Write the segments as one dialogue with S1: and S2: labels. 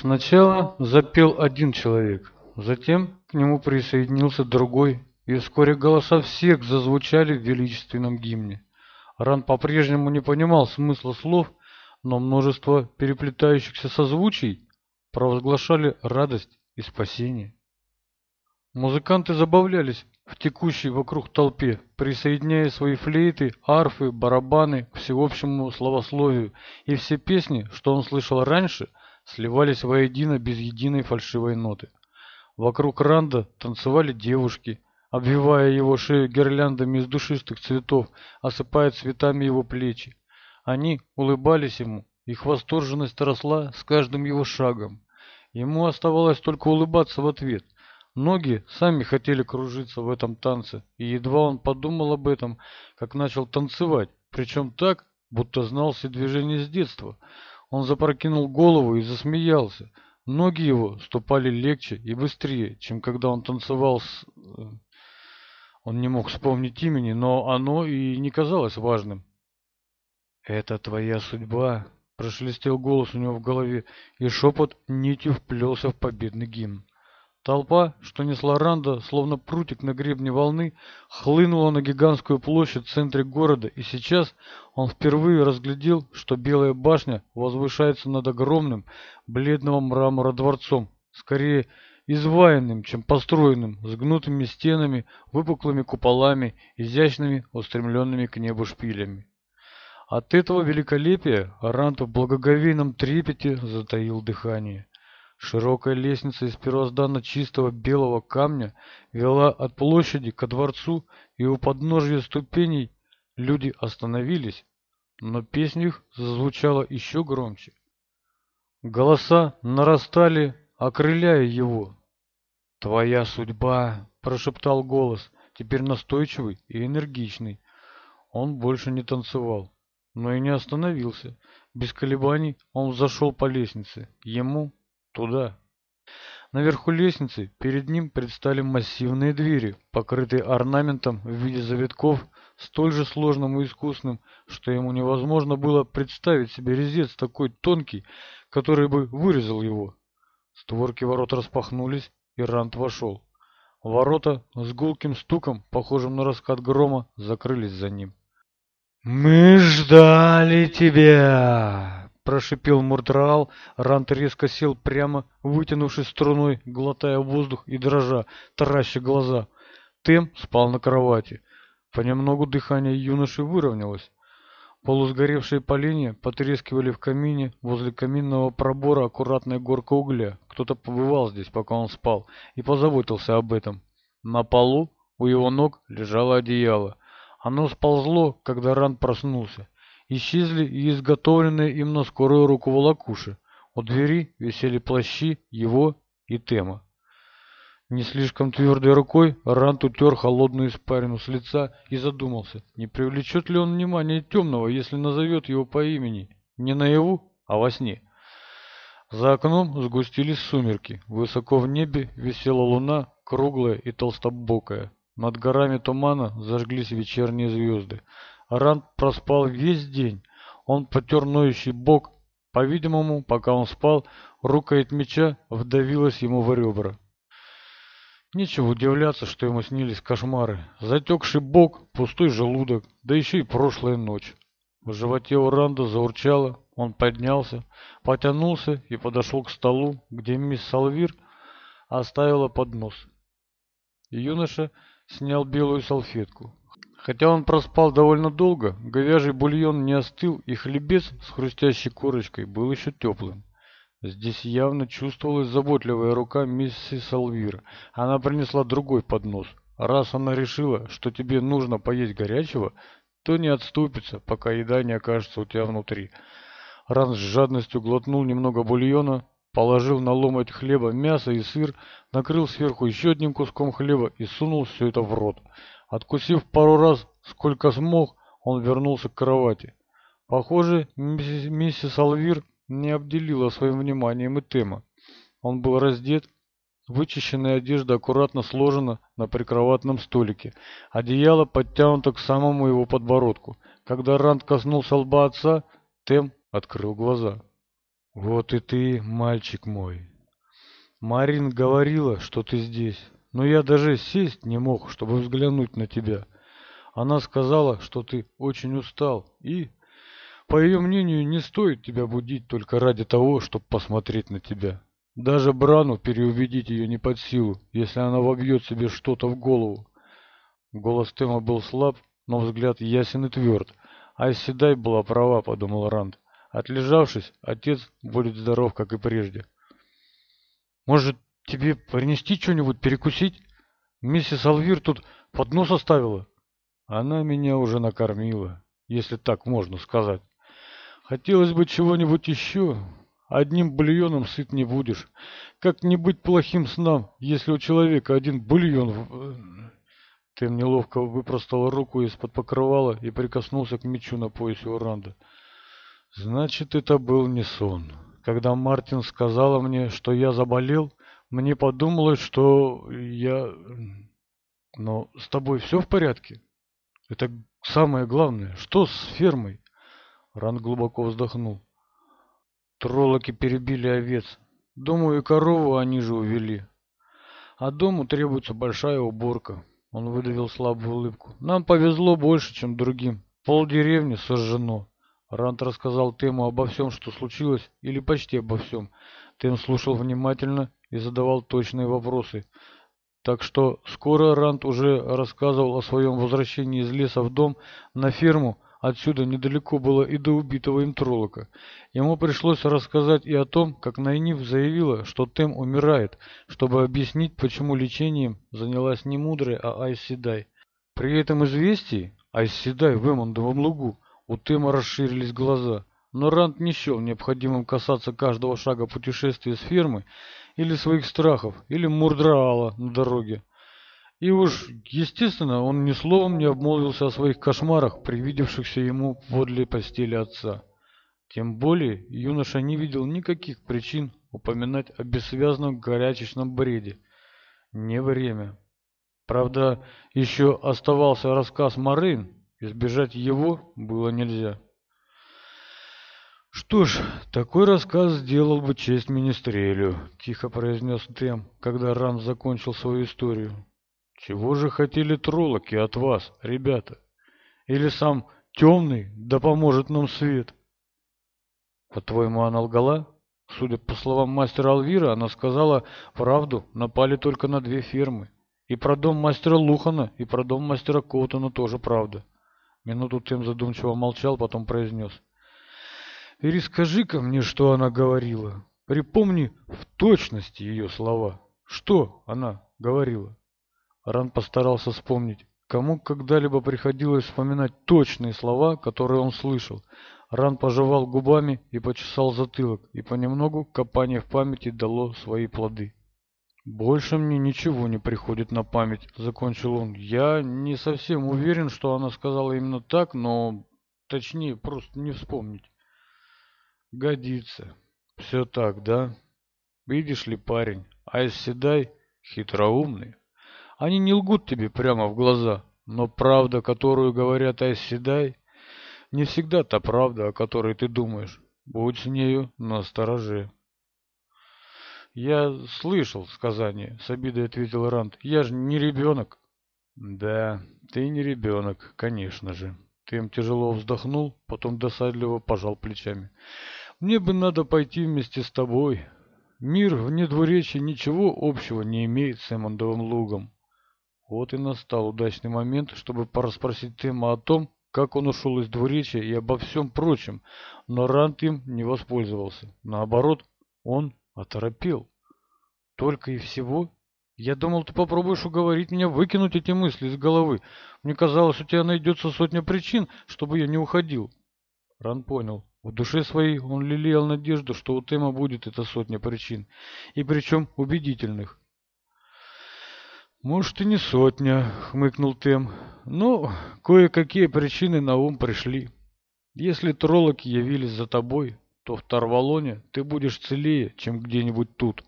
S1: Сначала запел один человек, затем к нему присоединился другой, и вскоре голоса всех зазвучали в величественном гимне. Ран по-прежнему не понимал смысла слов, но множество переплетающихся созвучий провозглашали радость и спасение. Музыканты забавлялись в текущей вокруг толпе, присоединяя свои флейты, арфы, барабаны к всеобщему словословию, и все песни, что он слышал раньше – сливались воедино без единой фальшивой ноты. Вокруг Ранда танцевали девушки, обвивая его шею гирляндами из душистых цветов, осыпая цветами его плечи. Они улыбались ему, их восторженность росла с каждым его шагом. Ему оставалось только улыбаться в ответ. Ноги сами хотели кружиться в этом танце, и едва он подумал об этом, как начал танцевать, причем так, будто знал все движения с детства он запрокинул голову и засмеялся. Ноги его ступали легче и быстрее, чем когда он танцевал с... Э, он не мог вспомнить имени, но оно и не казалось важным. «Это твоя судьба», — прошелестел голос у него в голове, и шепот нитью вплелся в победный гимн. Толпа, что несла Ранда, словно прутик на гребне волны, хлынула на гигантскую площадь в центре города, и сейчас он впервые разглядел, что Белая башня возвышается над огромным бледного мрамора дворцом, скорее изваянным, чем построенным, с гнутыми стенами, выпуклыми куполами, изящными, устремленными к небу шпилями. От этого великолепия Рант в благоговейном трепете затаил дыхание. Широкая лестница из первозданно чистого белого камня вела от площади ко дворцу, и у подножья ступеней люди остановились, но песня их зазвучала еще громче. Голоса нарастали, окрыляя его. «Твоя судьба!» – прошептал голос, теперь настойчивый и энергичный. Он больше не танцевал, но и не остановился. Без колебаний он зашел по лестнице. Ему туда. Наверху лестницы перед ним предстали массивные двери, покрытые орнаментом в виде завитков, столь же сложным и искусным, что ему невозможно было представить себе резец такой тонкий, который бы вырезал его. Створки ворот распахнулись, и Рант вошел. Ворота с гулким стуком, похожим на раскат грома, закрылись за ним. «Мы ждали тебя!» прошипел Мурдравал. Рант резко сел прямо, вытянувшись струной, глотая воздух и дрожа, тараща глаза. Тем спал на кровати. Понемногу дыхание юноши выровнялось. Полусгоревшие поленья потрескивали в камине, возле каминного пробора аккуратная горка угля. Кто-то побывал здесь, пока он спал, и позаботился об этом. На полу у его ног лежало одеяло. Оно сползло, когда Ран проснулся исчезли и изготовленные им на скорую руку волокуши. У двери висели плащи его и Тема. Не слишком твердой рукой Рант утер холодную испарину с лица и задумался, не привлечет ли он внимание темного, если назовет его по имени, не наяву, а во сне. За окном сгустились сумерки, высоко в небе висела луна, круглая и толстобокая. Над горами тумана зажглись вечерние звезды. Ранд проспал весь день. Он потер ноющий бок. По-видимому, пока он спал, рука от меча вдавилась ему в ребра. Нечего удивляться, что ему снились кошмары. Затекший бок, пустой желудок, да еще и прошлая ночь. В животе у Ранда заурчало, он поднялся, потянулся и подошел к столу, где мисс Салвир оставила поднос. Юноша снял белую салфетку. Хотя он проспал довольно долго, говяжий бульон не остыл, и хлебец с хрустящей корочкой был еще теплым. Здесь явно чувствовалась заботливая рука миссис Алвира. Она принесла другой поднос. Раз она решила, что тебе нужно поесть горячего, то не отступится, пока еда не окажется у тебя внутри. Ран с жадностью глотнул немного бульона, положил на ломоть хлеба мясо и сыр, накрыл сверху еще одним куском хлеба и сунул все это в рот. Откусив пару раз, сколько смог, он вернулся к кровати. Похоже, миссис, миссис Алвир не обделила своим вниманием и тема. Он был раздет, вычищенная одежда аккуратно сложена на прикроватном столике, одеяло подтянуто к самому его подбородку. Когда Ранд коснулся лба отца, Тем открыл глаза. «Вот и ты, мальчик мой!» «Марин говорила, что ты здесь» но я даже сесть не мог, чтобы взглянуть на тебя. Она сказала, что ты очень устал и, по ее мнению, не стоит тебя будить только ради того, чтобы посмотреть на тебя. Даже Брану переубедить ее не под силу, если она вобьет себе что-то в голову. Голос Тема был слаб, но взгляд ясен и тверд. Айседай была права, подумал Ранд. Отлежавшись, отец будет здоров, как и прежде. Может, тебе принести что-нибудь перекусить? Миссис Алвир тут поднос оставила. Она меня уже накормила, если так можно сказать. Хотелось бы чего-нибудь еще. Одним бульоном сыт не будешь. Как не быть плохим сном, если у человека один бульон... Э, ты мне ловко выпростал руку из-под покрывала и прикоснулся к мечу на поясе Уранда. Значит, это был не сон. Когда Мартин сказала мне, что я заболел, мне подумалось, что я... Но с тобой все в порядке? Это самое главное. Что с фермой? Ран глубоко вздохнул. Троллоки перебили овец. Думаю, и корову они же увели. А дому требуется большая уборка. Он выдавил слабую улыбку. Нам повезло больше, чем другим. Пол деревни сожжено. Рант рассказал Тему обо всем, что случилось, или почти обо всем. Тем слушал внимательно и задавал точные вопросы. Так что скоро Ранд уже рассказывал о своем возвращении из леса в дом на ферму. Отсюда недалеко было и до убитого им троллока. Ему пришлось рассказать и о том, как Найниф заявила, что Тем умирает, чтобы объяснить, почему лечением занялась не мудрая, а Айседай. При этом известии Айседай в Эмондовом лугу у Тема расширились глаза но Ранд не счел необходимым касаться каждого шага путешествия с фермы или своих страхов, или мурдраала на дороге. И уж, естественно, он ни словом не обмолвился о своих кошмарах, привидевшихся ему подле постели отца. Тем более юноша не видел никаких причин упоминать о бессвязном горячечном бреде. Не время. Правда, еще оставался рассказ Марин, избежать его было нельзя. «Что ж, такой рассказ сделал бы честь министрелю», — тихо произнес Дэм, когда Рам закончил свою историю. «Чего же хотели троллоки от вас, ребята? Или сам темный, да поможет нам свет?» а «По-твоему, она лгала?» Судя по словам мастера Алвира, она сказала правду, напали только на две фермы. И про дом мастера Лухана, и про дом мастера Коутона тоже правда. Минуту Тем задумчиво молчал, потом произнес и расскажи-ка мне, что она говорила. Припомни в точности ее слова. Что она говорила?» Ран постарался вспомнить. Кому когда-либо приходилось вспоминать точные слова, которые он слышал? Ран пожевал губами и почесал затылок, и понемногу копание в памяти дало свои плоды. «Больше мне ничего не приходит на память», — закончил он. «Я не совсем уверен, что она сказала именно так, но точнее просто не вспомнить» годится. Все так, да? Видишь ли, парень, а Седай хитроумный. Они не лгут тебе прямо в глаза, но правда, которую говорят Айс Седай, не всегда та правда, о которой ты думаешь. Будь с нею настороже. «Я слышал сказание», — с обидой ответил Ранд. «Я же не ребенок». «Да, ты не ребенок, конечно же». Тем тяжело вздохнул, потом досадливо пожал плечами. Мне бы надо пойти вместе с тобой. Мир вне двуречья ничего общего не имеет с Эммондовым лугом. Вот и настал удачный момент, чтобы порасспросить Тема о том, как он ушел из двуречья и обо всем прочем, но Рант им не воспользовался. Наоборот, он оторопел. Только и всего? Я думал, ты попробуешь уговорить меня выкинуть эти мысли из головы. Мне казалось, у тебя найдется сотня причин, чтобы я не уходил. Ран понял, в душе своей он лелеял надежду, что у Тема будет эта сотня причин, и причем убедительных. «Может, и не сотня», — хмыкнул Тем, — «но кое-какие причины на ум пришли. Если троллоки явились за тобой, то в Тарвалоне ты будешь целее, чем где-нибудь тут.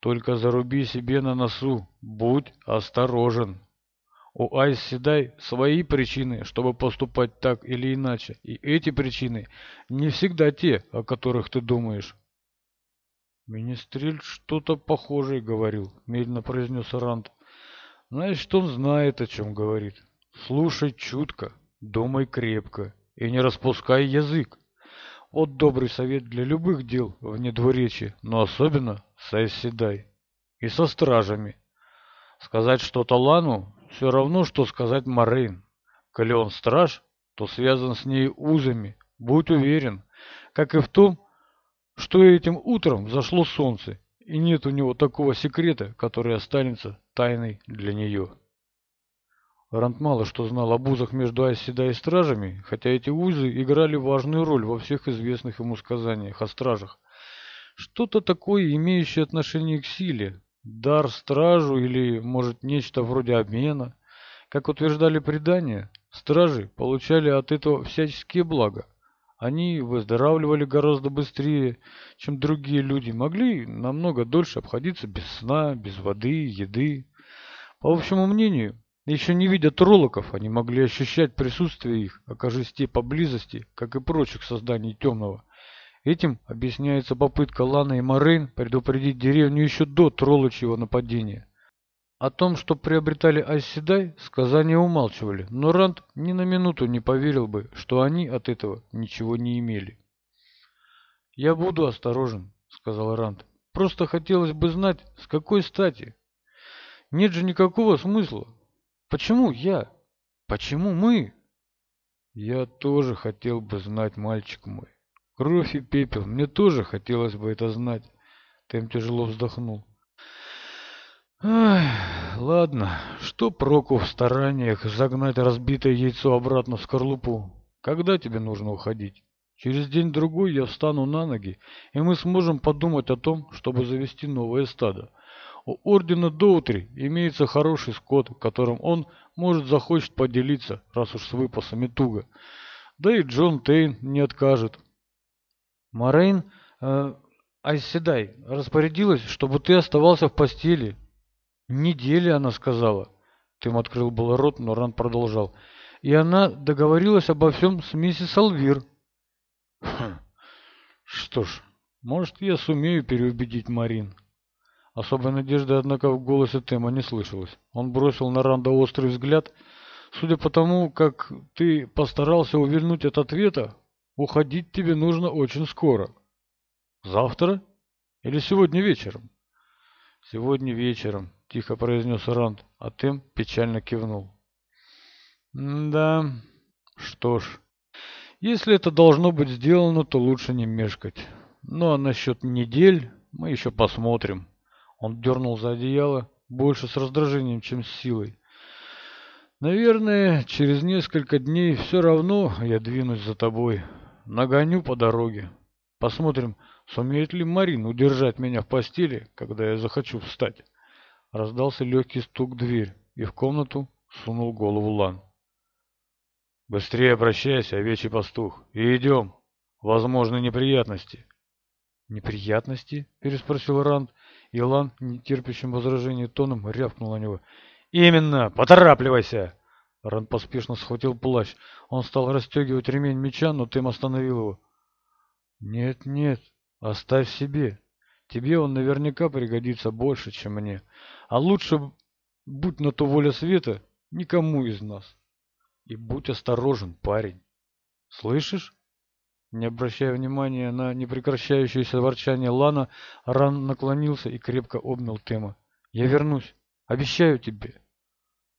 S1: Только заруби себе на носу, будь осторожен». У Айси Дай свои причины, чтобы поступать так или иначе, и эти причины не всегда те, о которых ты думаешь. «Министрель что-то похожее говорил», — медленно произнес Арант. «Значит, он знает, о чем говорит. Слушай чутко, думай крепко и не распускай язык. Вот добрый совет для любых дел в двуречи, но особенно с Айси Дай и со стражами». Сказать что-то Лану все равно, что сказать Морейн. Коли он страж, то связан с ней узами, будь уверен. Как и в том, что этим утром зашло солнце, и нет у него такого секрета, который останется тайной для нее. Рант мало что знал об узах между Айседа и стражами, хотя эти узы играли важную роль во всех известных ему сказаниях о стражах. Что-то такое, имеющее отношение к силе, дар стражу или, может, нечто вроде обмена. Как утверждали предания, стражи получали от этого всяческие блага. Они выздоравливали гораздо быстрее, чем другие люди, могли намного дольше обходиться без сна, без воды, еды. По общему мнению, еще не видя троллоков, они могли ощущать присутствие их, окажись те поблизости, как и прочих созданий темного. Этим объясняется попытка Лана и Морейн предупредить деревню еще до троллочьего нападения. О том, что приобретали Айседай, сказания умалчивали, но Ранд ни на минуту не поверил бы, что они от этого ничего не имели. «Я буду осторожен», — сказал Ранд. «Просто хотелось бы знать, с какой стати? Нет же никакого смысла. Почему я? Почему мы?» «Я тоже хотел бы знать, мальчик мой. Кровь и пепел. Мне тоже хотелось бы это знать. Тем тяжело вздохнул. Ай, ладно, что проку в стараниях загнать разбитое яйцо обратно в скорлупу? Когда тебе нужно уходить? Через день-другой я встану на ноги, и мы сможем подумать о том, чтобы завести новое стадо. У ордена Доутри имеется хороший скот, которым он, может, захочет поделиться, раз уж с выпасами туго. Да и Джон Тейн не откажет. Морейн э, оседай распорядилась, чтобы ты оставался в постели. Недели, она сказала. Тим открыл был рот, но Ран продолжал. И она договорилась обо всем с миссис Алвир. Хм. Что ж, может, я сумею переубедить Марин. Особой надежды, однако, в голосе Тема не слышалось. Он бросил на Ранда острый взгляд. Судя по тому, как ты постарался увильнуть от ответа, Уходить тебе нужно очень скоро. Завтра или сегодня вечером? Сегодня вечером, тихо произнес Ранд, а Тем печально кивнул. Да, что ж, если это должно быть сделано, то лучше не мешкать. Ну а насчет недель мы еще посмотрим. Он дернул за одеяло, больше с раздражением, чем с силой. Наверное, через несколько дней все равно я двинусь за тобой нагоню по дороге. Посмотрим, сумеет ли Марин удержать меня в постели, когда я захочу встать. Раздался легкий стук в дверь, и в комнату сунул голову Лан. «Быстрее обращайся, овечий пастух, и идем. Возможны неприятности». «Неприятности?» — переспросил Ранд, и Лан, нетерпящим возражений тоном, рявкнул на него. «Именно! Поторапливайся!» Ран поспешно схватил плащ. Он стал расстегивать ремень меча, но Тым остановил его. «Нет, нет, оставь себе. Тебе он наверняка пригодится больше, чем мне. А лучше, будь на то воля света, никому из нас. И будь осторожен, парень. Слышишь?» Не обращая внимания на непрекращающееся ворчание Лана, Ран наклонился и крепко обнял Тема. «Я вернусь. Обещаю тебе!»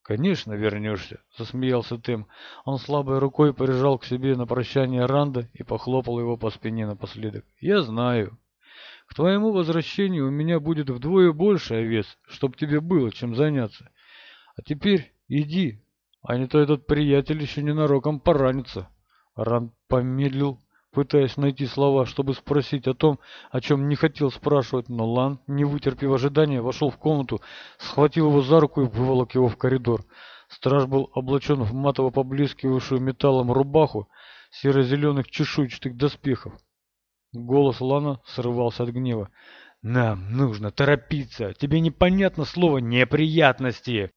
S1: «Конечно вернешься», — засмеялся Тим. Он слабой рукой прижал к себе на прощание Ранда и похлопал его по спине напоследок. «Я знаю. К твоему возвращению у меня будет вдвое больше овец, чтоб тебе было чем заняться. А теперь иди, а не то этот приятель еще ненароком поранится». Ранд помедлил, пытаясь найти слова, чтобы спросить о том, о чем не хотел спрашивать, но Лан, не вытерпев ожидания, вошел в комнату, схватил его за руку и выволок его в коридор. Страж был облачен в матово поблескивавшую металлом рубаху серо-зеленых чешуйчатых доспехов. Голос Лана срывался от гнева. «Нам нужно торопиться! Тебе непонятно слово «неприятности»!»